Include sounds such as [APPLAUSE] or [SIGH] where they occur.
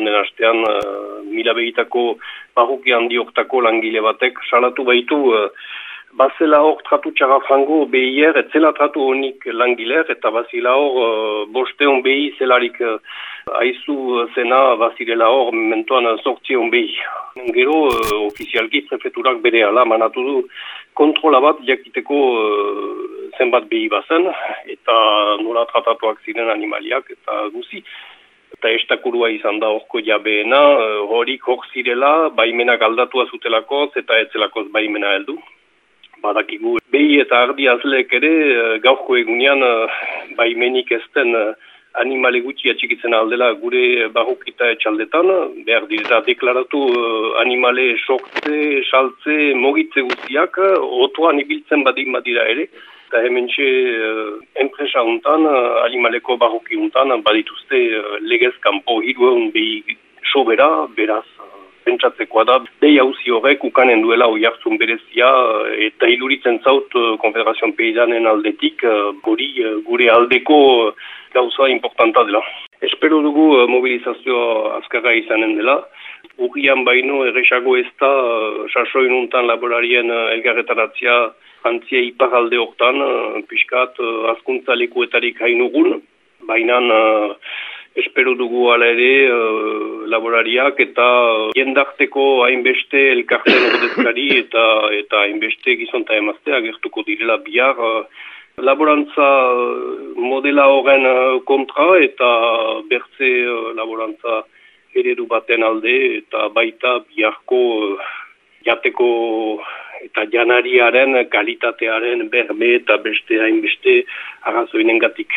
joan den astean, uh, mila behitako barruki handioktako langile batek salatu baitu uh, Bazela hor tratu txara frango behier, etzela tratu honik langiler, eta bazila hor uh, bosteon behi zelarik uh, aizu zena bazirela hor mentuan sortzion behi. Gero, uh, ofizialki prefeturak bere ala manatu du kontrola bat jakiteko uh, zenbat behi bazen, eta nola tratatuak ziren animaliak, eta guzi. Eta estakurua izan da horko jabeena, uh, horik hor zirela, baimenak aldatua zutelakoz, eta etzelakoz baimena heldu badakigu. Behi eta ardi azleek ere, eh, gaurko egunean, eh, baimenik ezten eh, animale gutxi atxikitzen aldela gure barrukita etxaldetan, behar dira deklaratu animale sokze, saltze, mogitze guztiak, otoan ibiltzen badik badira ere, eta hemen txe enpresa untan, animaleko barruki untan, badituzte legez kanpo hiru behi sobera, beraz, pentsatzekoa da, dei hauzi horrek ukanen duela hoi hartzun berezia eh, eta hiluritzen zaut eh, Konfederazioan Peizanen aldetik guri eh, gure aldeko gauza importanta dela. Espero dugu mobilizazio azkarra izanen dela. Urrian baino erresago ez da sarsoin untan laborarien elgarretaratzia antzia ipar alde hortan, piskat azkuntza lekuetarik hainugun, baina espero dugu ala ere uh, laborariak eta jendarteko hainbeste elkarten ordezkari [COUGHS] eta eta hainbeste gizonta emaztea gertuko direla bihar uh, laborantza modela horren uh, kontra eta bertze uh, laborantza eredu baten alde eta baita biharko uh, jateko eta janariaren kalitatearen berme eta beste hainbeste arrazoinen gatik.